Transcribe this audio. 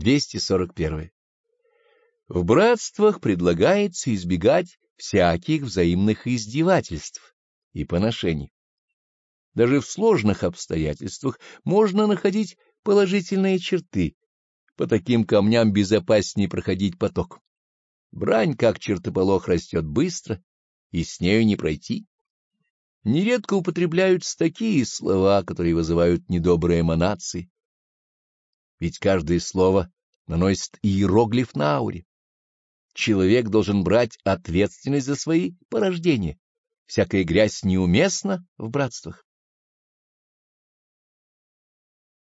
241. В братствах предлагается избегать всяких взаимных издевательств и поношений. Даже в сложных обстоятельствах можно находить положительные черты. По таким камням безопаснее проходить поток. Брань, как чертополох, растет быстро, и с нею не пройти. Нередко употребляются такие слова, которые вызывают недобрые эманации. Ведь каждое слово наносит иероглиф на ауре. Человек должен брать ответственность за свои порождения. Всякая грязь неуместна в братствах.